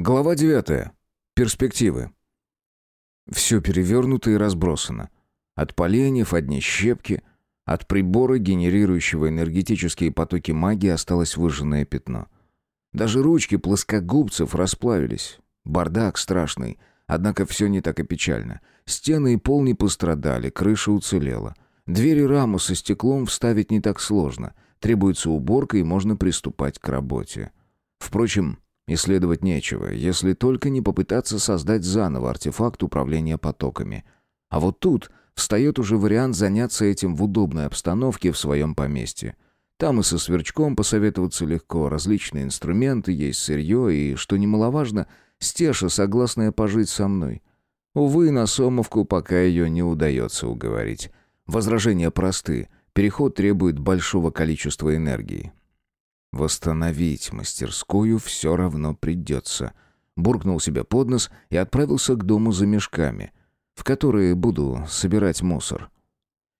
Глава 9. Перспективы. Все перевернуто и разбросано. От поленьев одни щепки, от прибора, генерирующего энергетические потоки магии, осталось выжженное пятно. Даже ручки плоскогубцев расплавились. Бардак страшный, однако все не так и печально. Стены и пол не пострадали, крыша уцелела. Двери раму со стеклом вставить не так сложно. Требуется уборка, и можно приступать к работе. Впрочем, исследовать нечего, если только не попытаться создать заново артефакт управления потоками. А вот тут встает уже вариант заняться этим в удобной обстановке в своем поместье. Там и со сверчком посоветоваться легко, различные инструменты, есть сырье и, что немаловажно, Стеша, согласная пожить со мной. Увы, на Сомовку пока ее не удается уговорить. Возражения просты. Переход требует большого количества энергии. Восстановить мастерскую все равно придется. Буркнул себе под нос и отправился к дому за мешками, в которые буду собирать мусор.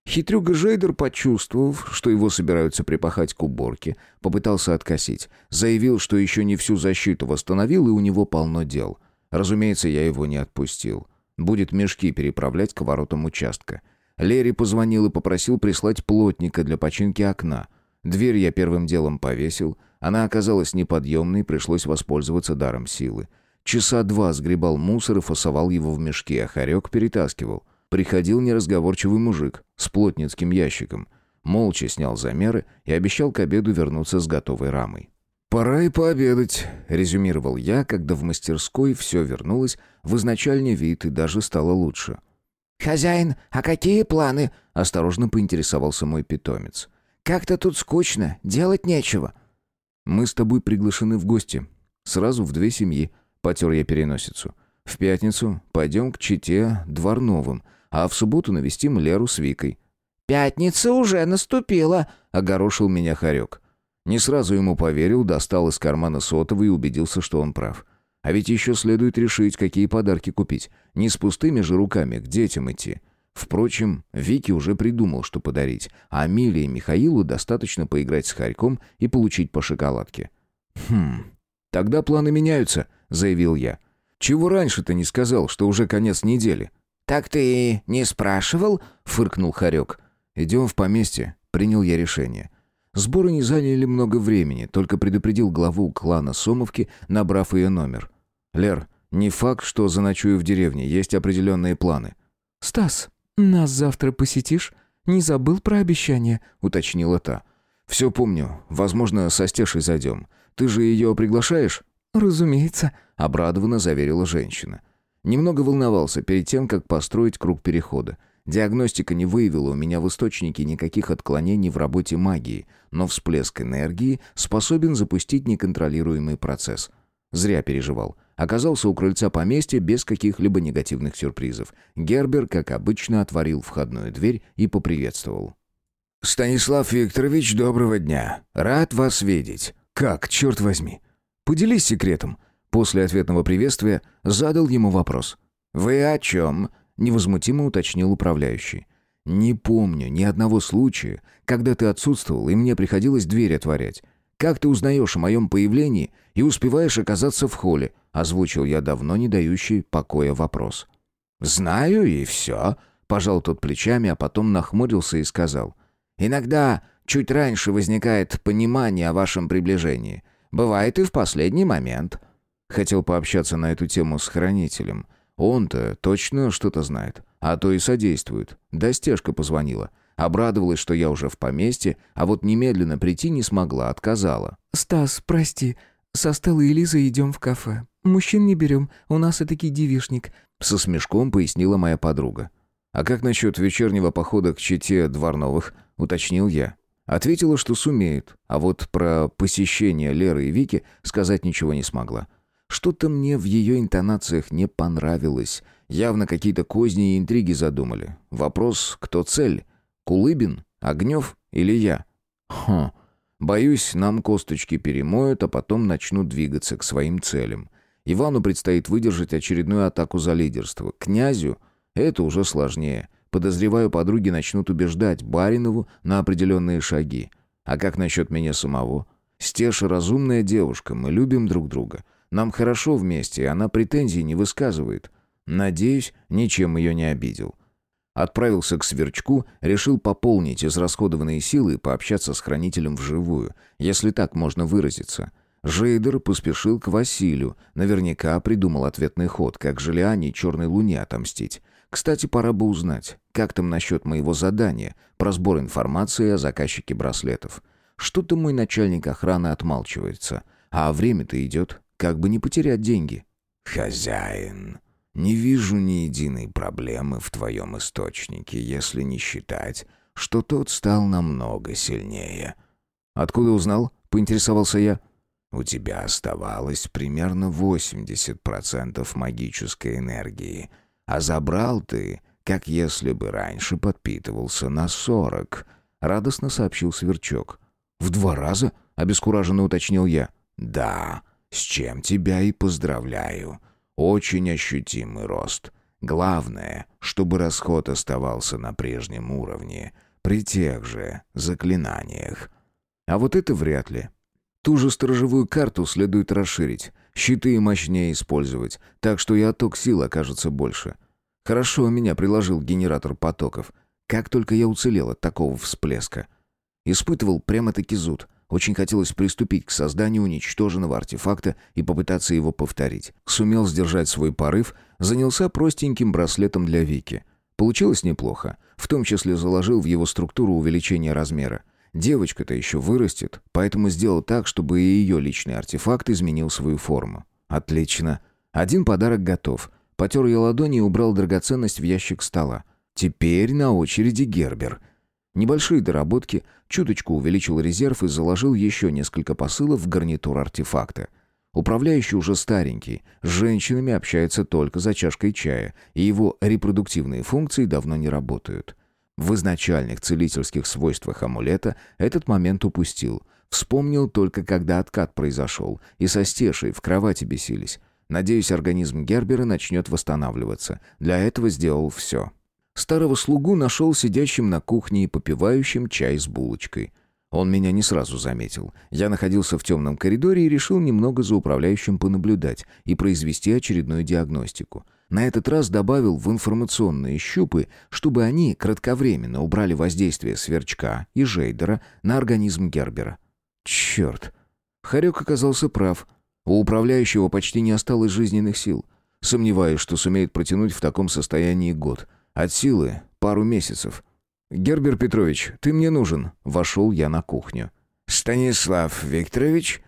Хитрюга Жейдер, почувствовав, что его собираются припахать к уборке, попытался откосить. Заявил, что еще не всю защиту восстановил, и у него полно дел. Разумеется, я его не отпустил. Будет мешки переправлять к воротам участка. Лерри позвонил и попросил прислать плотника для починки окна. Дверь я первым делом повесил. Она оказалась неподъемной, пришлось воспользоваться даром силы. Часа два сгребал мусор и фасовал его в мешки, а хорек перетаскивал. Приходил неразговорчивый мужик с плотницким ящиком. Молча снял замеры и обещал к обеду вернуться с готовой рамой. «Пора и пообедать», — резюмировал я, когда в мастерской все вернулось в изначальный вид и даже стало лучше. «Хозяин, а какие планы?» — осторожно поинтересовался мой питомец. «Как-то тут скучно, делать нечего». «Мы с тобой приглашены в гости. Сразу в две семьи», — потер я переносицу. «В пятницу пойдем к Чите Дворновым, а в субботу навестим Леру с Викой». «Пятница уже наступила», — огорошил меня Харек. Не сразу ему поверил, достал из кармана сотовый и убедился, что он прав. А ведь еще следует решить, какие подарки купить. Не с пустыми же руками к детям идти. Впрочем, Вики уже придумал, что подарить, а Амиле и Михаилу достаточно поиграть с Харьком и получить по шоколадке. «Хм, тогда планы меняются», — заявил я. «Чего раньше ты не сказал, что уже конец недели?» «Так ты не спрашивал?» — фыркнул Харек. «Идем в поместье», — принял я решение. Сборы не заняли много времени, только предупредил главу клана Сомовки, набрав ее номер. «Лер, не факт, что заночую в деревне, есть определенные планы». «Стас, нас завтра посетишь? Не забыл про обещание?» — уточнила та. «Все помню. Возможно, со Стешей зайдем. Ты же ее приглашаешь?» «Разумеется», — обрадованно заверила женщина. Немного волновался перед тем, как построить круг перехода. Диагностика не выявила у меня в источнике никаких отклонений в работе магии, но всплеск энергии способен запустить неконтролируемый процесс. Зря переживал. Оказался у крыльца поместья без каких-либо негативных сюрпризов. Гербер, как обычно, отворил входную дверь и поприветствовал. «Станислав Викторович, доброго дня. Рад вас видеть. Как, черт возьми? Поделись секретом». После ответного приветствия задал ему вопрос. «Вы о чем?» — невозмутимо уточнил управляющий. «Не помню ни одного случая, когда ты отсутствовал, и мне приходилось дверь отворять. Как ты узнаешь о моем появлении и успеваешь оказаться в холле?» — озвучил я давно не дающий покоя вопрос. «Знаю, и все», — пожал тот плечами, а потом нахмурился и сказал. «Иногда чуть раньше возникает понимание о вашем приближении. Бывает и в последний момент». Хотел пообщаться на эту тему с хранителем. Он-то точно что-то знает, а то и содействует. Да стежка позвонила. Обрадовалась, что я уже в поместье, а вот немедленно прийти не смогла, отказала. «Стас, прости, со Стеллой и Лизой идем в кафе. Мужчин не берем, у нас этакий девишник», — со смешком пояснила моя подруга. «А как насчет вечернего похода к чете Дворновых?» — уточнил я. Ответила, что сумеет, а вот про посещение Леры и Вики сказать ничего не смогла. Что-то мне в ее интонациях не понравилось. Явно какие-то козни и интриги задумали. Вопрос, кто цель? Кулыбин? Огнев или я? Хм. Боюсь, нам косточки перемоют, а потом начнут двигаться к своим целям. Ивану предстоит выдержать очередную атаку за лидерство. Князю это уже сложнее. Подозреваю, подруги начнут убеждать Баринову на определенные шаги. А как насчет меня самого? Стеша разумная девушка, мы любим друг друга. Нам хорошо вместе, и она претензий не высказывает. Надеюсь, ничем ее не обидел. Отправился к Сверчку, решил пополнить израсходованные силы и пообщаться с хранителем вживую, если так можно выразиться. Жейдер поспешил к Василию, наверняка придумал ответный ход, как Желиане и Черной Луне отомстить. Кстати, пора бы узнать, как там насчет моего задания про сбор информации о заказчике браслетов. Что-то мой начальник охраны отмалчивается, а время-то идет, как бы не потерять деньги. «Хозяин, не вижу ни единой проблемы в твоем источнике, если не считать, что тот стал намного сильнее». «Откуда узнал?» — поинтересовался я. «У тебя оставалось примерно 80% магической энергии, а забрал ты, как если бы раньше подпитывался на 40%, — радостно сообщил Сверчок. «В два раза?» — обескураженно уточнил я. «Да, с чем тебя и поздравляю. Очень ощутимый рост. Главное, чтобы расход оставался на прежнем уровне, при тех же заклинаниях. А вот это вряд ли. Ту же сторожевую карту следует расширить, щиты мощнее использовать, так что и отток сил окажется больше. Хорошо меня приложил генератор потоков. Как только я уцелел от такого всплеска. Испытывал прямо-таки зуд — очень хотелось приступить к созданию уничтоженного артефакта и попытаться его повторить. Сумел сдержать свой порыв, занялся простеньким браслетом для Вики. Получилось неплохо. В том числе заложил в его структуру увеличение размера. Девочка-то еще вырастет, поэтому сделал так, чтобы и ее личный артефакт изменил свою форму. Отлично. Один подарок готов. Потер я ладони и убрал драгоценность в ящик стола. Теперь на очереди Гербер — Небольшие доработки, чуточку увеличил резерв и заложил еще несколько посылов в гарнитур артефакта. Управляющий уже старенький, с женщинами общается только за чашкой чая, и его репродуктивные функции давно не работают. В изначальных целительских свойствах амулета этот момент упустил. Вспомнил только, когда откат произошел, и со стешей в кровати бесились. Надеюсь, организм Гербера начнет восстанавливаться. Для этого сделал все. Старого слугу нашел сидящим на кухне и попивающим чай с булочкой. Он меня не сразу заметил. Я находился в темном коридоре и решил немного за управляющим понаблюдать и произвести очередную диагностику. На этот раз добавил в информационные щупы, чтобы они кратковременно убрали воздействие сверчка и жейдера на организм Гербера. Черт! Харек оказался прав. У управляющего почти не осталось жизненных сил. Сомневаюсь, что сумеет протянуть в таком состоянии год — от силы пару месяцев. «Гербер Петрович, ты мне нужен», — вошел я на кухню. «Станислав Викторович,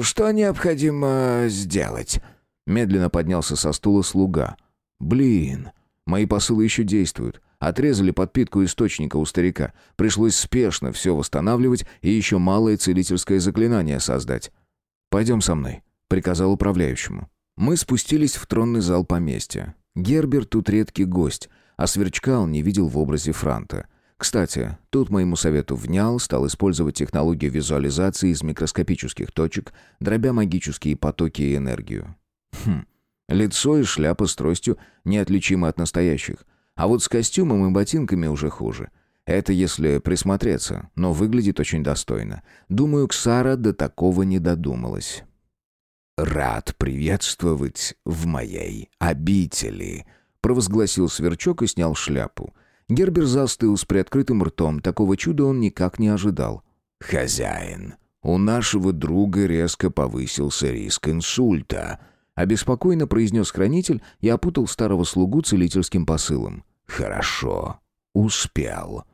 что необходимо сделать?» Медленно поднялся со стула слуга. «Блин, мои посылы еще действуют. Отрезали подпитку источника у старика. Пришлось спешно все восстанавливать и еще малое целительское заклинание создать. «Пойдем со мной», — приказал управляющему. Мы спустились в тронный зал поместья. Гербер тут редкий гость, а сверчка он не видел в образе Франта. Кстати, тут моему совету внял, стал использовать технологию визуализации из микроскопических точек, дробя магические потоки и энергию. Хм, лицо и шляпа с тростью неотличимы от настоящих. А вот с костюмом и ботинками уже хуже. Это если присмотреться, но выглядит очень достойно. Думаю, Ксара до такого не додумалась. «Рад приветствовать в моей обители», провозгласил сверчок и снял шляпу. Гербер застыл с приоткрытым ртом, такого чуда он никак не ожидал. «Хозяин, у нашего друга резко повысился риск инсульта», обеспокоенно произнес хранитель и опутал старого слугу целительским посылом. «Хорошо, успел».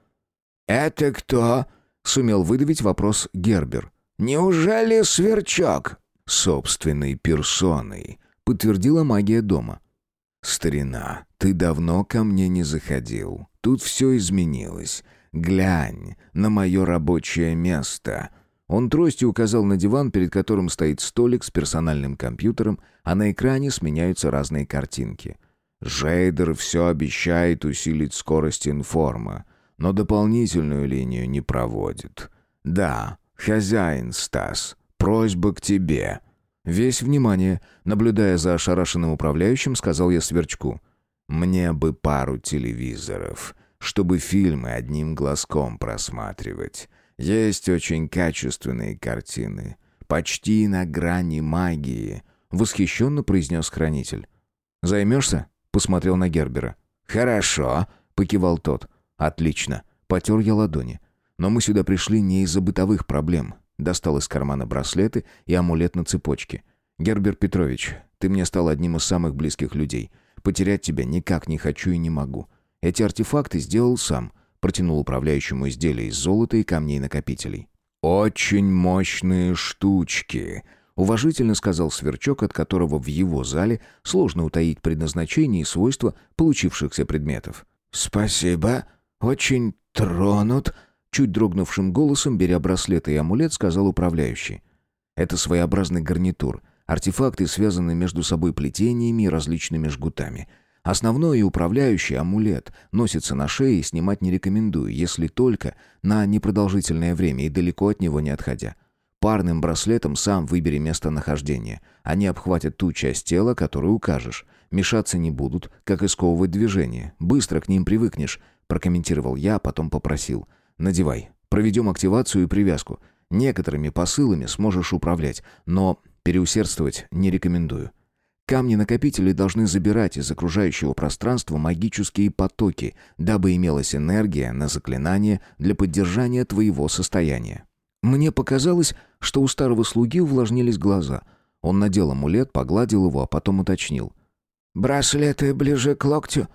«Это кто?» — сумел выдавить вопрос Гербер. «Неужели сверчок?» «Собственной персоной», — подтвердила магия дома. «Старина, ты давно ко мне не заходил. Тут все изменилось. Глянь на мое рабочее место». Он тростью указал на диван, перед которым стоит столик с персональным компьютером, а на экране сменяются разные картинки. Жейдер все обещает усилить скорость информа, но дополнительную линию не проводит. «Да, хозяин Стас, просьба к тебе». Весь внимание, наблюдая за ошарашенным управляющим, сказал я Сверчку. «Мне бы пару телевизоров, чтобы фильмы одним глазком просматривать. Есть очень качественные картины, почти на грани магии. восхищенно произнес хранитель. «Займешься?» — посмотрел на Гербера. «Хорошо», — покивал тот. «Отлично». Потер я ладони. Но мы сюда пришли не из-за бытовых проблем. Достал из кармана браслеты и амулет на цепочке. «Гербер Петрович, ты мне стал одним из самых близких людей. Потерять тебя никак не хочу и не могу. Эти артефакты сделал сам». Протянул управляющему изделие из золота и камней-накопителей. «Очень мощные штучки», — уважительно сказал Сверчок, от которого в его зале сложно утаить предназначение и свойства получившихся предметов. «Спасибо. Очень тронут», — чуть дрогнувшим голосом, беря браслет и амулет, сказал управляющий. «Это своеобразный гарнитур. Артефакты связаны между собой плетениями и различными жгутами. Основной и управляющий амулет носится на шее и снимать не рекомендую, если только на непродолжительное время и далеко от него не отходя. Парным браслетом сам выбери местонахождение. Они обхватят ту часть тела, которую укажешь. Мешаться не будут, как и сковывать движение. Быстро к ним привыкнешь, прокомментировал я, а потом попросил. Надевай. Проведем активацию и привязку. Некоторыми посылами сможешь управлять, но переусердствовать не рекомендую. Камни-накопители должны забирать из окружающего пространства магические потоки, дабы имелась энергия на заклинание для поддержания твоего состояния. Мне показалось, что у старого слуги увлажнились глаза. Он надел амулет, погладил его, а потом уточнил. «Браслеты ближе к локтю.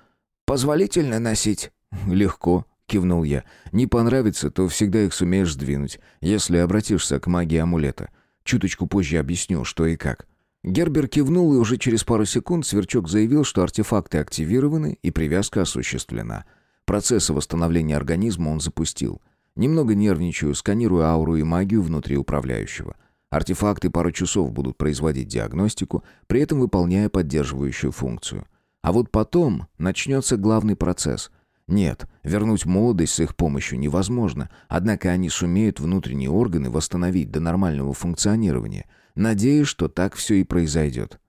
Позволительно носить?» «Легко», — кивнул я. «Не понравится, то всегда их сумеешь сдвинуть, если обратишься к магии амулета. Чуточку позже объясню, что и как». Гербер кивнул, и уже через пару секунд Сверчок заявил, что артефакты активированы и привязка осуществлена. Процессы восстановления организма он запустил. Немного нервничаю, сканирую ауру и магию внутри управляющего. Артефакты пару часов будут производить диагностику, при этом выполняя поддерживающую функцию. А вот потом начнется главный процесс. Нет, вернуть молодость с их помощью невозможно, однако они сумеют внутренние органы восстановить до нормального функционирования – Надеюсь, что так все и произойдет.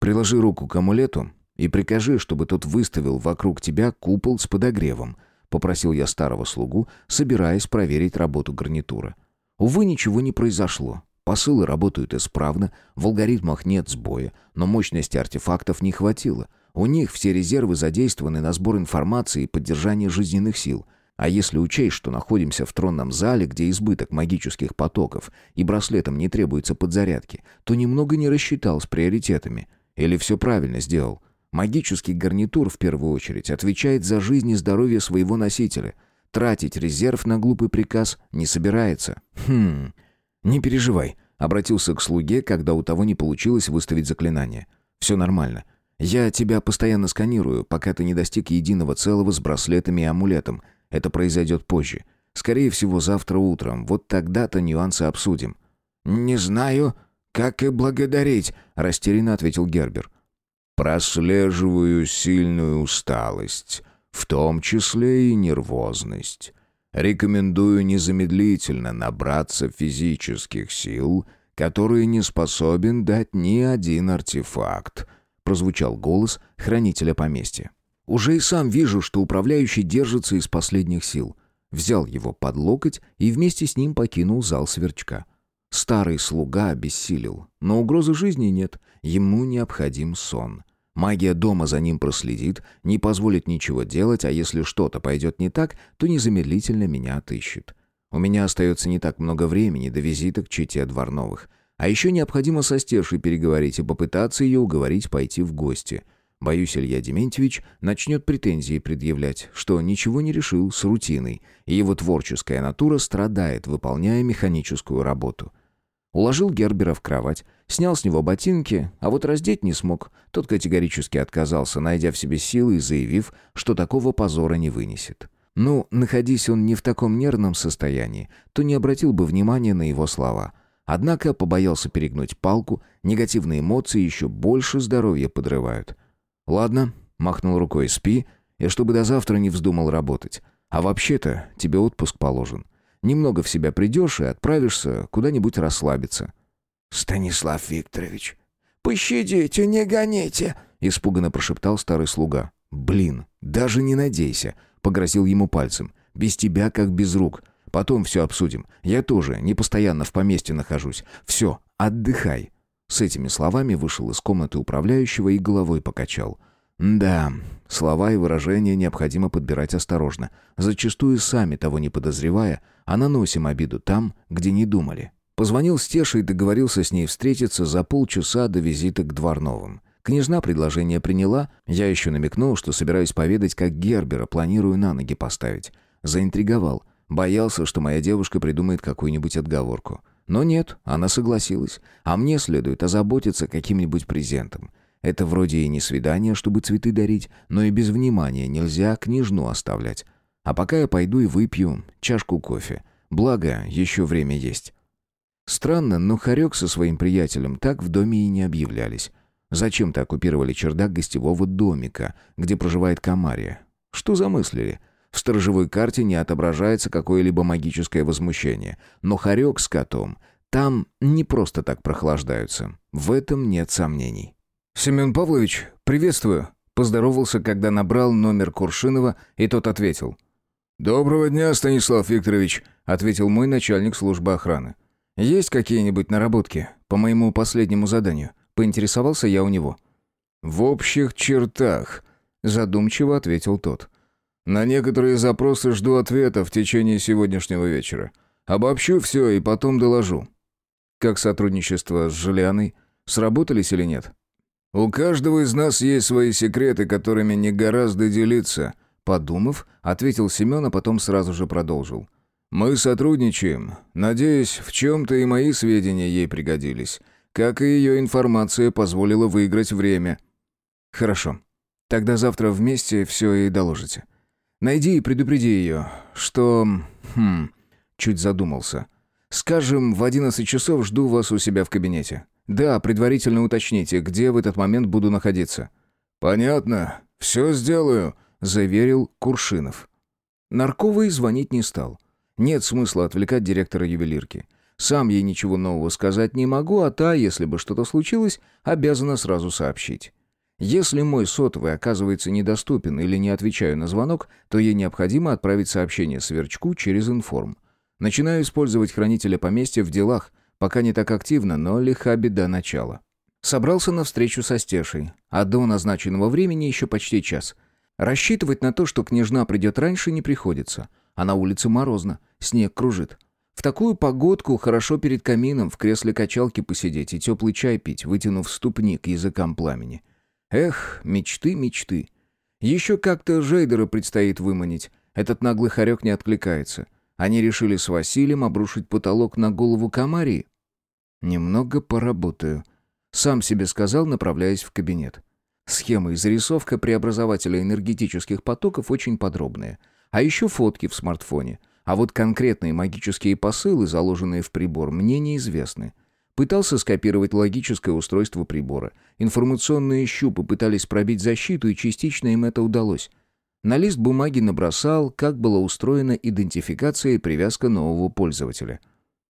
Приложи руку к амулету и прикажи, чтобы тот выставил вокруг тебя купол с подогревом, попросил я старого слугу, собираясь проверить работу гарнитура. Увы, ничего не произошло. Посылы работают исправно, в алгоритмах нет сбоя, но мощности артефактов не хватило. У них все резервы задействованы на сбор информации и поддержание жизненных сил. А если учесть, что находимся в тронном зале, где избыток магических потоков, и браслетам не требуется подзарядки, то немного не рассчитал с приоритетами. Или все правильно сделал. Магический гарнитур, в первую очередь, отвечает за жизнь и здоровье своего носителя. Тратить резерв на глупый приказ не собирается. Хм, не переживай. Обратился к слуге, когда у того не получилось выставить заклинание. Все нормально. Я тебя постоянно сканирую, пока ты не достиг единого целого с браслетами и амулетом — это произойдет позже. Скорее всего, завтра утром. Вот тогда-то нюансы обсудим». «Не знаю, как и благодарить», — растерянно ответил Гербер. «Прослеживаю сильную усталость, в том числе и нервозность. Рекомендую незамедлительно набраться физических сил, которые не способен дать ни один артефакт», — прозвучал голос хранителя поместья. Уже и сам вижу, что управляющий держится из последних сил. Взял его под локоть и вместе с ним покинул зал сверчка. Старый слуга обессилел, но угрозы жизни нет, ему необходим сон. Магия дома за ним проследит, не позволит ничего делать, а если что-то пойдет не так, то незамедлительно меня отыщет. У меня остается не так много времени до визита к чете Дворновых. А еще необходимо со Стешей переговорить и попытаться ее уговорить пойти в гости — Боюсь, Илья Дементьевич начнет претензии предъявлять, что ничего не решил с рутиной, и его творческая натура страдает, выполняя механическую работу. Уложил Гербера в кровать, снял с него ботинки, а вот раздеть не смог. Тот категорически отказался, найдя в себе силы и заявив, что такого позора не вынесет. Ну, находись он не в таком нервном состоянии, то не обратил бы внимания на его слова. Однако побоялся перегнуть палку, негативные эмоции еще больше здоровья подрывают. «Ладно», — махнул рукой, — «спи, и чтобы до завтра не вздумал работать. А вообще-то тебе отпуск положен. Немного в себя придешь и отправишься куда-нибудь расслабиться». «Станислав Викторович, пощадите, не гоните!» — испуганно прошептал старый слуга. «Блин, даже не надейся!» — погрозил ему пальцем. «Без тебя как без рук. Потом все обсудим. Я тоже не постоянно в поместье нахожусь. Все, отдыхай». С этими словами вышел из комнаты управляющего и головой покачал. Да, слова и выражения необходимо подбирать осторожно, зачастую сами того не подозревая, а наносим обиду там, где не думали. Позвонил Стеше и договорился с ней встретиться за полчаса до визита к Дворновым. Княжна предложение приняла, я еще намекнул, что собираюсь поведать, как Гербера планирую на ноги поставить. Заинтриговал. Боялся, что моя девушка придумает какую-нибудь отговорку. Но нет, она согласилась. А мне следует озаботиться каким-нибудь презентом. Это вроде и не свидание, чтобы цветы дарить, но и без внимания нельзя княжну оставлять. А пока я пойду и выпью чашку кофе. Благо, еще время есть. Странно, но Харек со своим приятелем так в доме и не объявлялись. Зачем-то оккупировали чердак гостевого домика, где проживает Камария. Что замыслили? В сторожевой карте не отображается какое-либо магическое возмущение. Но хорек с котом там не просто так прохлаждаются. В этом нет сомнений. «Семен Павлович, приветствую!» Поздоровался, когда набрал номер Куршинова, и тот ответил. «Доброго дня, Станислав Викторович», — ответил мой начальник службы охраны. «Есть какие-нибудь наработки по моему последнему заданию?» Поинтересовался я у него. «В общих чертах», — задумчиво ответил тот. «На некоторые запросы жду ответа в течение сегодняшнего вечера. Обобщу все и потом доложу». «Как сотрудничество с Жулианой? Сработались или нет?» «У каждого из нас есть свои секреты, которыми не гораздо делиться», — подумав, ответил Семен, а потом сразу же продолжил. «Мы сотрудничаем. Надеюсь, в чем-то и мои сведения ей пригодились. Как и ее информация позволила выиграть время. Хорошо. Тогда завтра вместе все и доложите. Найди и предупреди ее, что... Хм... Чуть задумался. Скажем, в 11 часов жду вас у себя в кабинете. Да, предварительно уточните, где в этот момент буду находиться. Понятно. Все сделаю, заверил Куршинов. Нарковый звонить не стал. Нет смысла отвлекать директора ювелирки. Сам ей ничего нового сказать не могу, а та, если бы что-то случилось, обязана сразу сообщить. Если мой сотовый оказывается недоступен или не отвечаю на звонок, то ей необходимо отправить сообщение Сверчку через информ. Начинаю использовать хранителя поместья в делах, пока не так активно, но лиха беда начала. Собрался на встречу со Стешей, а до назначенного времени еще почти час. Рассчитывать на то, что княжна придет раньше, не приходится. А на улице морозно, снег кружит. В такую погодку хорошо перед камином в кресле качалки посидеть и теплый чай пить, вытянув ступни к языкам пламени. Эх, мечты, мечты. Еще как-то Жейдера предстоит выманить. Этот наглый хорек не откликается. Они решили с Василием обрушить потолок на голову Камарии. Немного поработаю. Сам себе сказал, направляясь в кабинет. Схема и зарисовка преобразователя энергетических потоков очень подробные. А еще фотки в смартфоне — а вот конкретные магические посылы, заложенные в прибор, мне неизвестны. Пытался скопировать логическое устройство прибора. Информационные щупы пытались пробить защиту, и частично им это удалось. На лист бумаги набросал, как была устроена идентификация и привязка нового пользователя.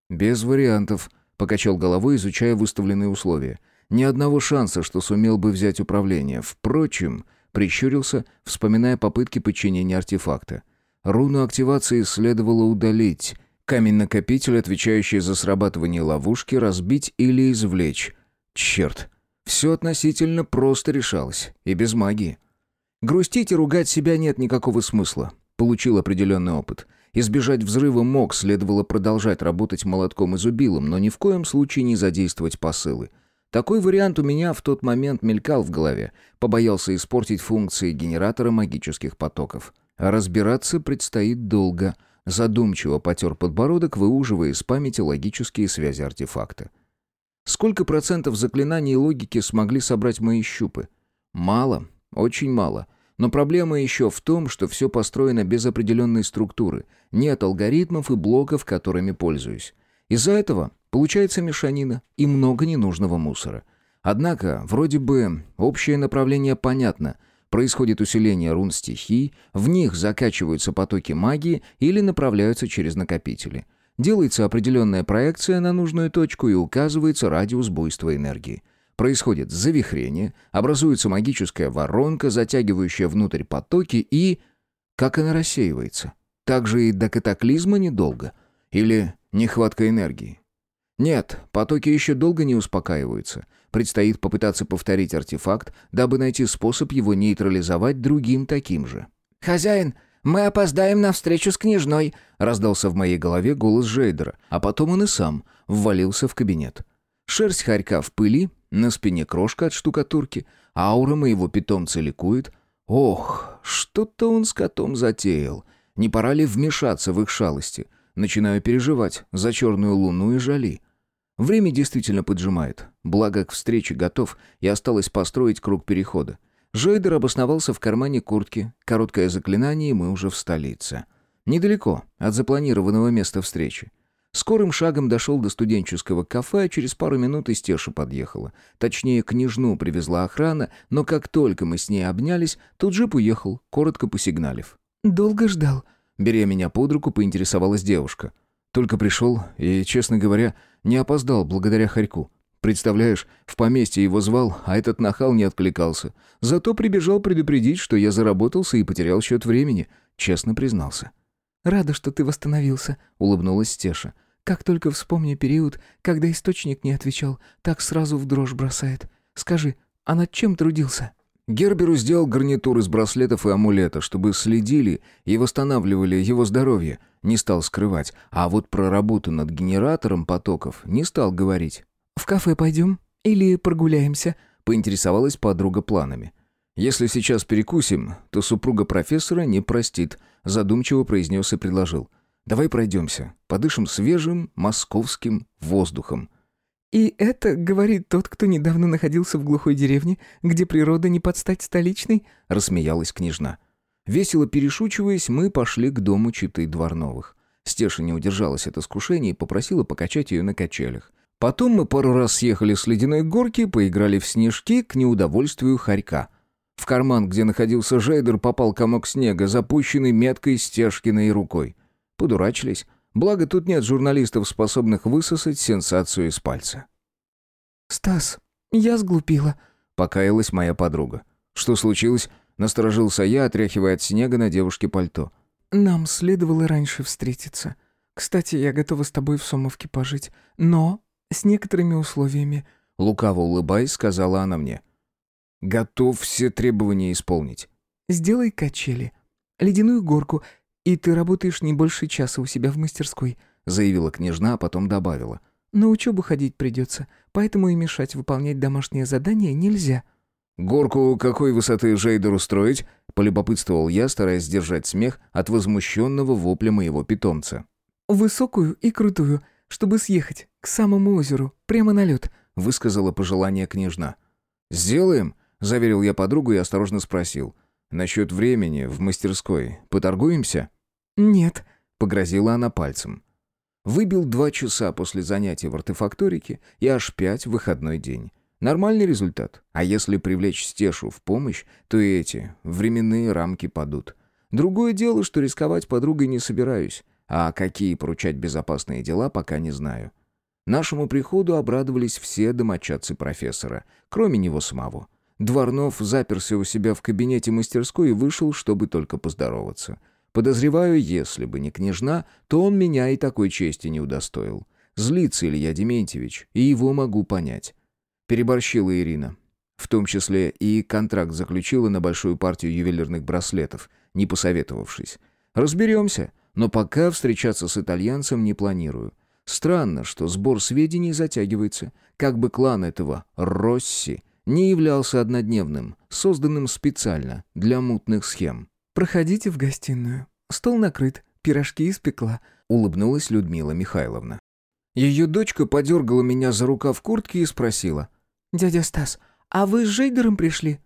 «Без вариантов», — покачал головой, изучая выставленные условия. «Ни одного шанса, что сумел бы взять управление. Впрочем...» — прищурился, вспоминая попытки подчинения артефакта. Руну активации следовало удалить. Камень-накопитель, отвечающий за срабатывание ловушки, разбить или извлечь. Черт. Все относительно просто решалось. И без магии. Грустить и ругать себя нет никакого смысла. Получил определенный опыт. Избежать взрыва мог, следовало продолжать работать молотком и зубилом, но ни в коем случае не задействовать посылы. Такой вариант у меня в тот момент мелькал в голове. Побоялся испортить функции генератора магических потоков. А разбираться предстоит долго. Задумчиво потер подбородок, выуживая из памяти логические связи артефакта. Сколько процентов заклинаний и логики смогли собрать мои щупы? Мало, очень мало. Но проблема еще в том, что все построено без определенной структуры. Нет алгоритмов и блоков, которыми пользуюсь. Из-за этого получается мешанина и много ненужного мусора. Однако, вроде бы, общее направление понятно — Происходит усиление рун стихий, в них закачиваются потоки магии или направляются через накопители. Делается определенная проекция на нужную точку и указывается радиус буйства энергии. Происходит завихрение, образуется магическая воронка, затягивающая внутрь потоки и... Как она рассеивается? Так же и до катаклизма недолго. Или нехватка энергии. Нет, потоки еще долго не успокаиваются. Предстоит попытаться повторить артефакт, дабы найти способ его нейтрализовать другим таким же. «Хозяин, мы опоздаем на встречу с княжной», — раздался в моей голове голос Жейдера, а потом он и сам ввалился в кабинет. Шерсть хорька в пыли, на спине крошка от штукатурки, аура моего питомца ликует. Ох, что-то он с котом затеял. Не пора ли вмешаться в их шалости? Начинаю переживать за черную луну и жали. Время действительно поджимает. Благо, к встрече готов, и осталось построить круг перехода. Жейдер обосновался в кармане куртки. Короткое заклинание, и мы уже в столице. Недалеко от запланированного места встречи. Скорым шагом дошел до студенческого кафе, а через пару минут и Стеша подъехала. Точнее, княжну привезла охрана, но как только мы с ней обнялись, тут джип уехал, коротко посигналив. «Долго ждал?» Беря меня под руку, поинтересовалась девушка. Только пришел и, честно говоря, не опоздал благодаря Харьку. Представляешь, в поместье его звал, а этот нахал не откликался. Зато прибежал предупредить, что я заработался и потерял счет времени, честно признался. «Рада, что ты восстановился», — улыбнулась Стеша. «Как только вспомню период, когда источник не отвечал, так сразу в дрожь бросает. Скажи, а над чем трудился?» Герберу сделал гарнитур из браслетов и амулета, чтобы следили и восстанавливали его здоровье, не стал скрывать, а вот про работу над генератором потоков не стал говорить. «В кафе пойдем? Или прогуляемся?» — поинтересовалась подруга планами. «Если сейчас перекусим, то супруга профессора не простит», — задумчиво произнес и предложил. «Давай пройдемся, подышим свежим московским воздухом». «И это говорит тот, кто недавно находился в глухой деревне, где природа не подстать столичной?» — рассмеялась княжна. Весело перешучиваясь, мы пошли к дому читы Дворновых. Стеша не удержалась от искушения и попросила покачать ее на качелях. Потом мы пару раз съехали с ледяной горки, поиграли в снежки к неудовольствию хорька. В карман, где находился Жейдер, попал комок снега, запущенный меткой Стешкиной рукой. Подурачились. Благо, тут нет журналистов, способных высосать сенсацию из пальца. «Стас, я сглупила», — покаялась моя подруга. «Что случилось?» — насторожился я, отряхивая от снега на девушке пальто. «Нам следовало раньше встретиться. Кстати, я готова с тобой в Сомовке пожить, но с некоторыми условиями». Лукаво улыбаясь, сказала она мне. «Готов все требования исполнить». «Сделай качели, ледяную горку «И ты работаешь не больше часа у себя в мастерской», — заявила княжна, а потом добавила. «На учебу ходить придется, поэтому и мешать выполнять домашнее задание нельзя». «Горку какой высоты Жейдер устроить?» — полюбопытствовал я, стараясь сдержать смех от возмущенного вопля моего питомца. «Высокую и крутую, чтобы съехать к самому озеру, прямо на лед», — высказала пожелание княжна. «Сделаем», — заверил я подругу и осторожно спросил. «Насчет времени в мастерской поторгуемся?» «Нет», — погрозила она пальцем. Выбил два часа после занятия в артефакторике и аж пять выходной день. Нормальный результат. А если привлечь Стешу в помощь, то и эти временные рамки падут. Другое дело, что рисковать подругой не собираюсь, а какие поручать безопасные дела, пока не знаю. Нашему приходу обрадовались все домочадцы профессора, кроме него самого. Дворнов заперся у себя в кабинете мастерской и вышел, чтобы только поздороваться. Подозреваю, если бы не княжна, то он меня и такой чести не удостоил. Злится Илья Дементьевич, и его могу понять. Переборщила Ирина. В том числе и контракт заключила на большую партию ювелирных браслетов, не посоветовавшись. Разберемся, но пока встречаться с итальянцем не планирую. Странно, что сбор сведений затягивается, как бы клан этого Росси не являлся однодневным, созданным специально для мутных схем. «Проходите в гостиную. Стол накрыт, пирожки испекла», — улыбнулась Людмила Михайловна. Ее дочка подергала меня за рукав куртки и спросила. «Дядя Стас, а вы с Жейдером пришли?»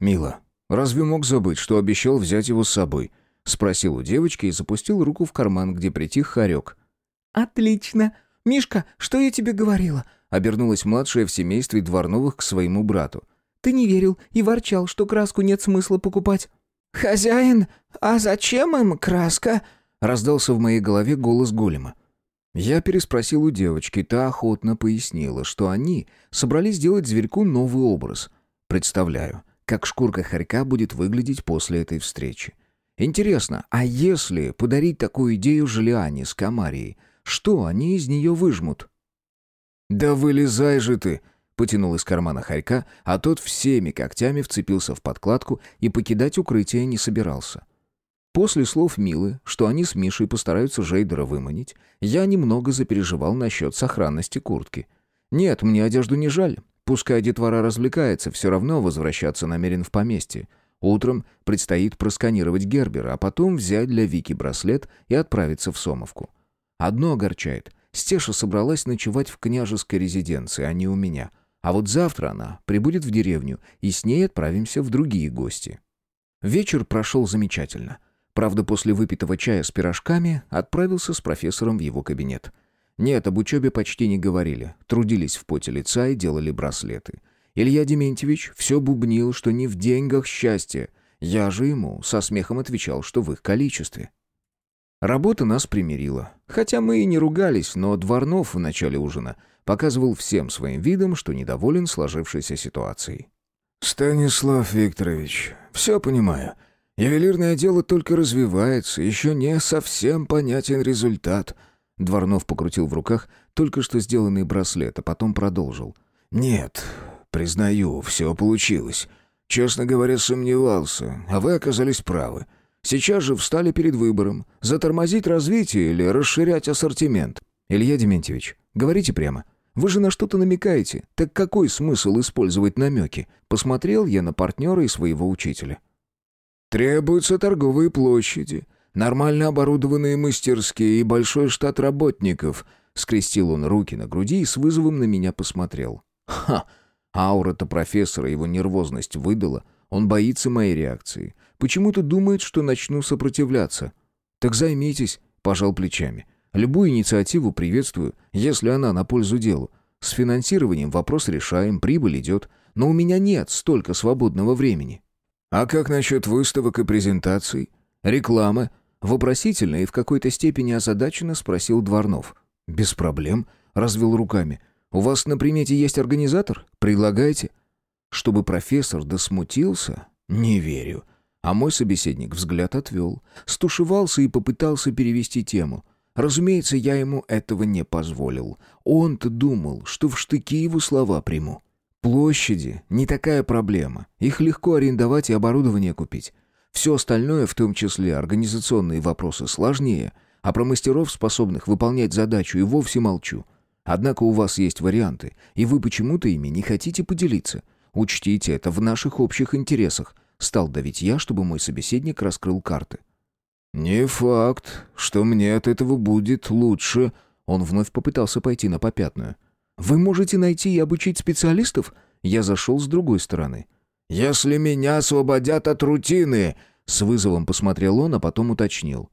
«Мила, разве мог забыть, что обещал взять его с собой?» — спросил у девочки и запустил руку в карман, где притих хорек. «Отлично! Мишка, что я тебе говорила?» — обернулась младшая в семействе Дворновых к своему брату. «Ты не верил и ворчал, что краску нет смысла покупать». «Хозяин, а зачем им краска?» — раздался в моей голове голос голема. Я переспросил у девочки, та охотно пояснила, что они собрались сделать зверьку новый образ. Представляю, как шкурка хорька будет выглядеть после этой встречи. Интересно, а если подарить такую идею Желиане с Камарией, что они из нее выжмут? «Да вылезай же ты!» Потянул из кармана хорька, а тот всеми когтями вцепился в подкладку и покидать укрытие не собирался. После слов Милы, что они с Мишей постараются Жейдера выманить, я немного запереживал насчет сохранности куртки. Нет, мне одежду не жаль. Пускай детвора развлекается, все равно возвращаться намерен в поместье. Утром предстоит просканировать Гербера, а потом взять для Вики браслет и отправиться в Сомовку. Одно огорчает. Стеша собралась ночевать в княжеской резиденции, а не у меня. А вот завтра она прибудет в деревню, и с ней отправимся в другие гости. Вечер прошел замечательно — Правда, после выпитого чая с пирожками отправился с профессором в его кабинет. Нет, об учебе почти не говорили. Трудились в поте лица и делали браслеты. Илья Дементьевич все бубнил, что не в деньгах счастье. Я же ему со смехом отвечал, что в их количестве. Работа нас примирила. Хотя мы и не ругались, но Дворнов в начале ужина показывал всем своим видом, что недоволен сложившейся ситуацией. «Станислав Викторович, все понимаю. Ювелирное дело только развивается, еще не совсем понятен результат». Дворнов покрутил в руках только что сделанный браслет, а потом продолжил. «Нет, признаю, все получилось. Честно говоря, сомневался, а вы оказались правы. Сейчас же встали перед выбором, затормозить развитие или расширять ассортимент. Илья Дементьевич, говорите прямо. Вы же на что-то намекаете. Так какой смысл использовать намеки? Посмотрел я на партнера и своего учителя. Требуются торговые площади, нормально оборудованные мастерские и большой штат работников. Скрестил он руки на груди и с вызовом на меня посмотрел. Ха! Аура-то профессора его нервозность выдала. Он боится моей реакции. Почему-то думает, что начну сопротивляться. Так займитесь, пожал плечами. Любую инициативу приветствую, если она на пользу делу. С финансированием вопрос решаем, прибыль идет. Но у меня нет столько свободного времени. «А как насчет выставок и презентаций? Реклама?» Вопросительно и в какой-то степени озадаченно спросил Дворнов. «Без проблем», — развел руками. «У вас на примете есть организатор? Предлагайте». Чтобы профессор досмутился? Не верю. А мой собеседник взгляд отвел, стушевался и попытался перевести тему. Разумеется, я ему этого не позволил. Он-то думал, что в штыки его слова приму. Площади — не такая проблема. Их легко арендовать и оборудование купить. Все остальное, в том числе организационные вопросы, сложнее, а про мастеров, способных выполнять задачу, и вовсе молчу. Однако у вас есть варианты, и вы почему-то ими не хотите поделиться. Учтите это в наших общих интересах. Стал давить я, чтобы мой собеседник раскрыл карты. «Не факт, что мне от этого будет лучше», — он вновь попытался пойти на попятную. Вы можете найти и обучить специалистов? Я зашел с другой стороны. Если меня освободят от рутины, с вызовом посмотрел он, а потом уточнил.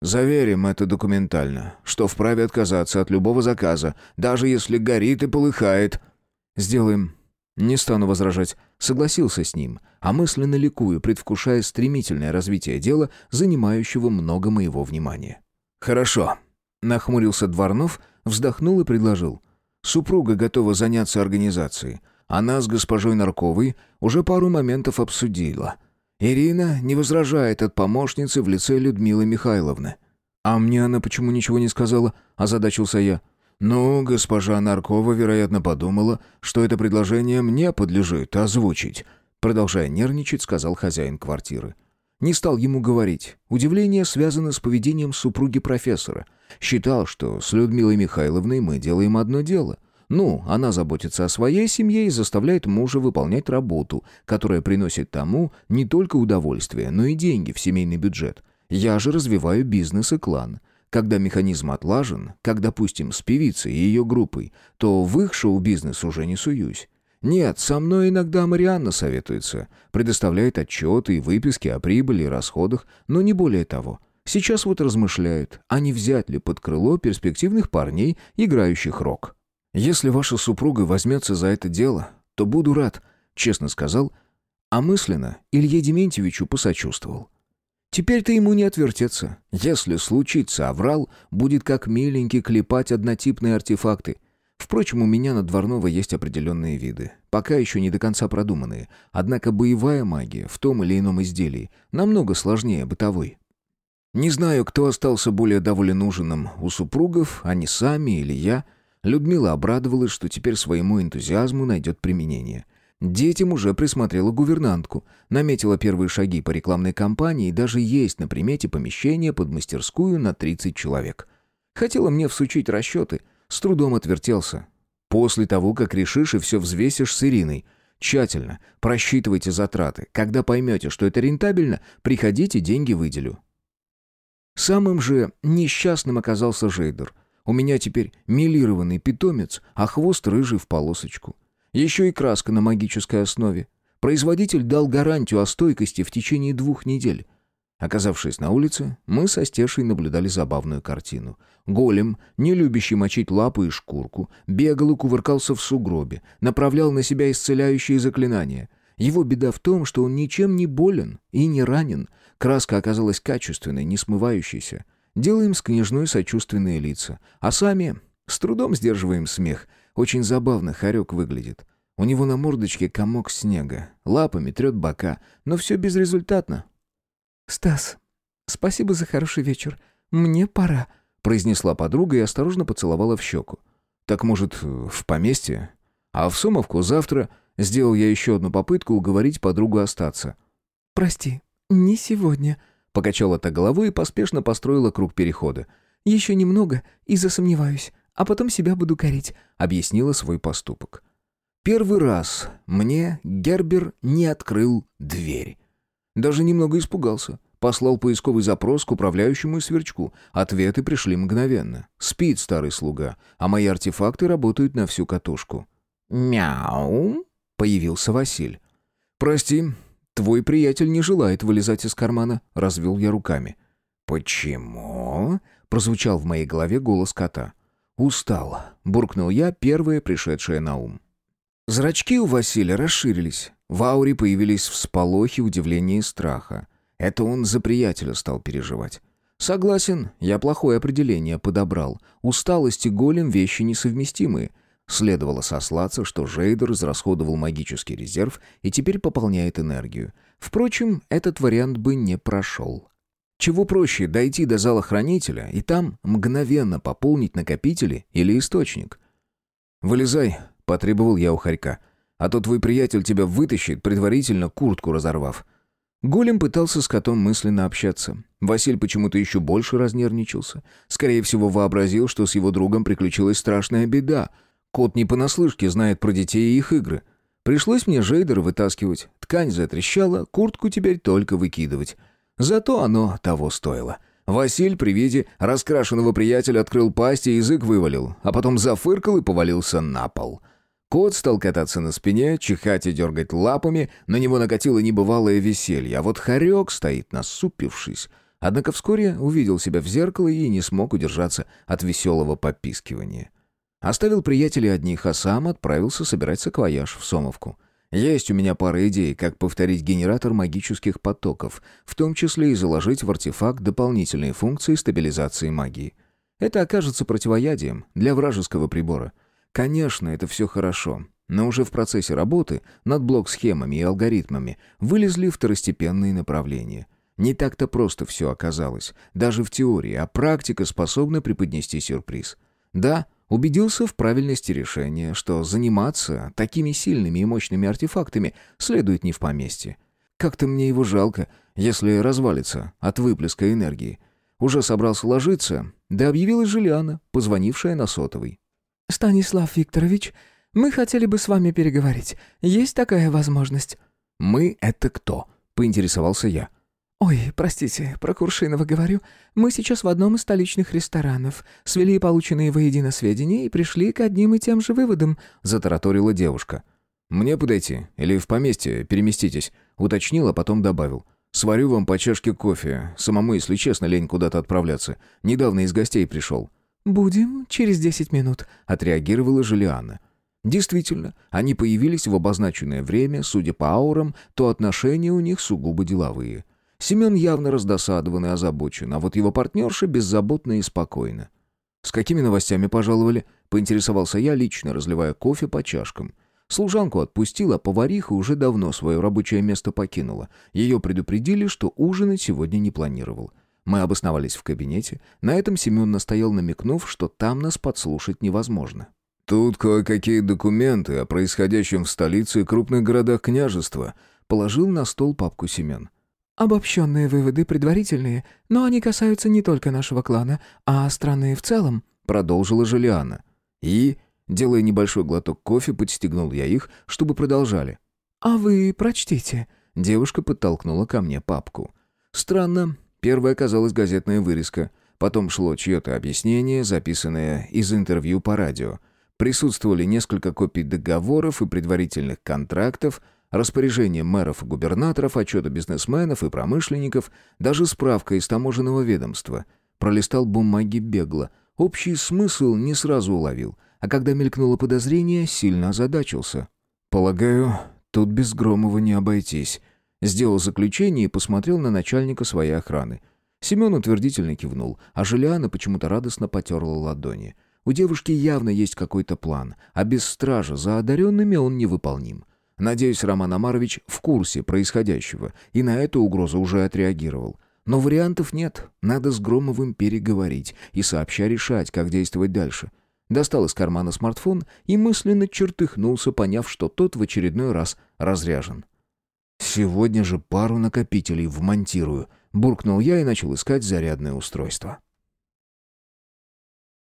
Заверим это документально, что вправе отказаться от любого заказа, даже если горит и полыхает. Сделаем. Не стану возражать. Согласился с ним, а мысленно ликую, предвкушая стремительное развитие дела, занимающего много моего внимания. Хорошо. Нахмурился Дворнов, вздохнул и предложил. Супруга готова заняться организацией. Она с госпожой Нарковой уже пару моментов обсудила. Ирина не возражает от помощницы в лице Людмилы Михайловны. «А мне она почему ничего не сказала?» – озадачился я. «Ну, госпожа Наркова, вероятно, подумала, что это предложение мне подлежит озвучить», продолжая нервничать, сказал хозяин квартиры. Не стал ему говорить. Удивление связано с поведением супруги профессора. Считал, что с Людмилой Михайловной мы делаем одно дело. Ну, она заботится о своей семье и заставляет мужа выполнять работу, которая приносит тому не только удовольствие, но и деньги в семейный бюджет. Я же развиваю бизнес и клан. Когда механизм отлажен, как, допустим, с певицей и ее группой, то в их шоу-бизнес уже не суюсь. Нет, со мной иногда Марианна советуется, предоставляет отчеты и выписки о прибыли и расходах, но не более того. Сейчас вот размышляют, а не взять ли под крыло перспективных парней, играющих рок. Если ваша супруга возьмется за это дело, то буду рад, честно сказал, а мысленно Илье Дементьевичу посочувствовал. Теперь-то ему не отвертеться. Если случится аврал, будет как миленький клепать однотипные артефакты. Впрочем, у меня на Дворного есть определенные виды, пока еще не до конца продуманные. Однако боевая магия в том или ином изделии намного сложнее бытовой. Не знаю, кто остался более доволен ужином, у супругов, они сами или я. Людмила обрадовалась, что теперь своему энтузиазму найдет применение. Детям уже присмотрела гувернантку, наметила первые шаги по рекламной кампании и даже есть на примете помещение под мастерскую на 30 человек. Хотела мне всучить расчеты, с трудом отвертелся. После того, как решишь и все взвесишь с Ириной – Тщательно просчитывайте затраты. Когда поймете, что это рентабельно, приходите, деньги выделю. Самым же несчастным оказался Жейдер. У меня теперь милированный питомец, а хвост рыжий в полосочку. Еще и краска на магической основе. Производитель дал гарантию о стойкости в течение двух недель. Оказавшись на улице, мы со Стешей наблюдали забавную картину. Голем, не любящий мочить лапы и шкурку, бегал и кувыркался в сугробе, направлял на себя исцеляющие заклинания. Его беда в том, что он ничем не болен и не ранен. Краска оказалась качественной, не смывающейся. Делаем с княжной сочувственные лица, а сами с трудом сдерживаем смех. Очень забавно Харек выглядит. У него на мордочке комок снега, лапами трет бока, но все безрезультатно. «Стас, спасибо за хороший вечер. Мне пора», — произнесла подруга и осторожно поцеловала в щеку. «Так, может, в поместье? А в Сомовку завтра...» Сделал я еще одну попытку уговорить подругу остаться. «Прости, не сегодня», — покачала та головой и поспешно построила круг перехода. «Еще немного и засомневаюсь, а потом себя буду корить», — объяснила свой поступок. Первый раз мне Гербер не открыл дверь. Даже немного испугался. Послал поисковый запрос к управляющему и сверчку. Ответы пришли мгновенно. Спит старый слуга, а мои артефакты работают на всю катушку. «Мяу!» — появился Василь. «Прости, твой приятель не желает вылезать из кармана», — развел я руками. «Почему?» — прозвучал в моей голове голос кота. «Устал», — буркнул я, первое пришедшее на ум. Зрачки у Василия расширились. В ауре появились всполохи удивления и страха. Это он за приятеля стал переживать. Согласен, я плохое определение подобрал. Усталость и голем — вещи несовместимые. Следовало сослаться, что Жейдер израсходовал магический резерв и теперь пополняет энергию. Впрочем, этот вариант бы не прошел. Чего проще дойти до зала хранителя и там мгновенно пополнить накопители или источник. «Вылезай», — потребовал я у хорька а то твой приятель тебя вытащит, предварительно куртку разорвав». Голем пытался с котом мысленно общаться. Василь почему-то еще больше разнервничался. Скорее всего, вообразил, что с его другом приключилась страшная беда. Кот не понаслышке знает про детей и их игры. Пришлось мне Жейдера вытаскивать. Ткань затрещала, куртку теперь только выкидывать. Зато оно того стоило. Василь при виде раскрашенного приятеля открыл пасть и язык вывалил, а потом зафыркал и повалился на пол. — Кот стал кататься на спине, чихать и дергать лапами, на него накатило небывалое веселье, а вот хорек стоит насупившись. Однако вскоре увидел себя в зеркало и не смог удержаться от веселого попискивания. Оставил приятелей одних, а сам отправился собирать саквояж в Сомовку. Есть у меня пара идей, как повторить генератор магических потоков, в том числе и заложить в артефакт дополнительные функции стабилизации магии. Это окажется противоядием для вражеского прибора — Конечно, это все хорошо, но уже в процессе работы над блок-схемами и алгоритмами вылезли второстепенные направления. Не так-то просто все оказалось, даже в теории, а практика способна преподнести сюрприз. Да, убедился в правильности решения, что заниматься такими сильными и мощными артефактами следует не в поместье. Как-то мне его жалко, если развалится от выплеска энергии. Уже собрался ложиться, да объявилась Желиана, позвонившая на сотовый. «Станислав Викторович, мы хотели бы с вами переговорить. Есть такая возможность?» «Мы — это кто?» — поинтересовался я. «Ой, простите, про Куршинова говорю. Мы сейчас в одном из столичных ресторанов. Свели полученные воедино сведения и пришли к одним и тем же выводам», — затараторила девушка. «Мне подойти? Или в поместье переместитесь?» — уточнил, а потом добавил. «Сварю вам по чашке кофе. Самому, если честно, лень куда-то отправляться. Недавно из гостей пришел». «Будем через десять минут», — отреагировала Жулиана. Действительно, они появились в обозначенное время, судя по аурам, то отношения у них сугубо деловые. Семен явно раздосадован и озабочен, а вот его партнерша беззаботна и спокойна. «С какими новостями пожаловали?» — поинтересовался я, лично разливая кофе по чашкам. Служанку отпустила, повариха уже давно свое рабочее место покинула. Ее предупредили, что ужинать сегодня не планировал. Мы обосновались в кабинете. На этом Семен настоял, намекнув, что там нас подслушать невозможно. «Тут кое-какие документы о происходящем в столице и крупных городах княжества», — положил на стол папку Семен. «Обобщенные выводы предварительные, но они касаются не только нашего клана, а страны в целом», — продолжила Желиана. И, делая небольшой глоток кофе, подстегнул я их, чтобы продолжали. «А вы прочтите». Девушка подтолкнула ко мне папку. Странно. Первая оказалась газетная вырезка. Потом шло чье-то объяснение, записанное из интервью по радио. Присутствовали несколько копий договоров и предварительных контрактов, распоряжения мэров и губернаторов, отчеты бизнесменов и промышленников, даже справка из таможенного ведомства. Пролистал бумаги бегло. Общий смысл не сразу уловил, а когда мелькнуло подозрение, сильно озадачился. «Полагаю, Тут без Громова не обойтись. Сделал заключение и посмотрел на начальника своей охраны. Семен утвердительно кивнул, а Желиана почему-то радостно потерла ладони. У девушки явно есть какой-то план, а без стража за одаренными он невыполним. Надеюсь, Роман Амарович в курсе происходящего и на эту угрозу уже отреагировал. Но вариантов нет, надо с Громовым переговорить и сообща решать, как действовать дальше. Достал из кармана смартфон и мысленно чертыхнулся, поняв, что тот в очередной раз разряжен. «Сегодня же пару накопителей вмонтирую», — буркнул я и начал искать зарядное устройство.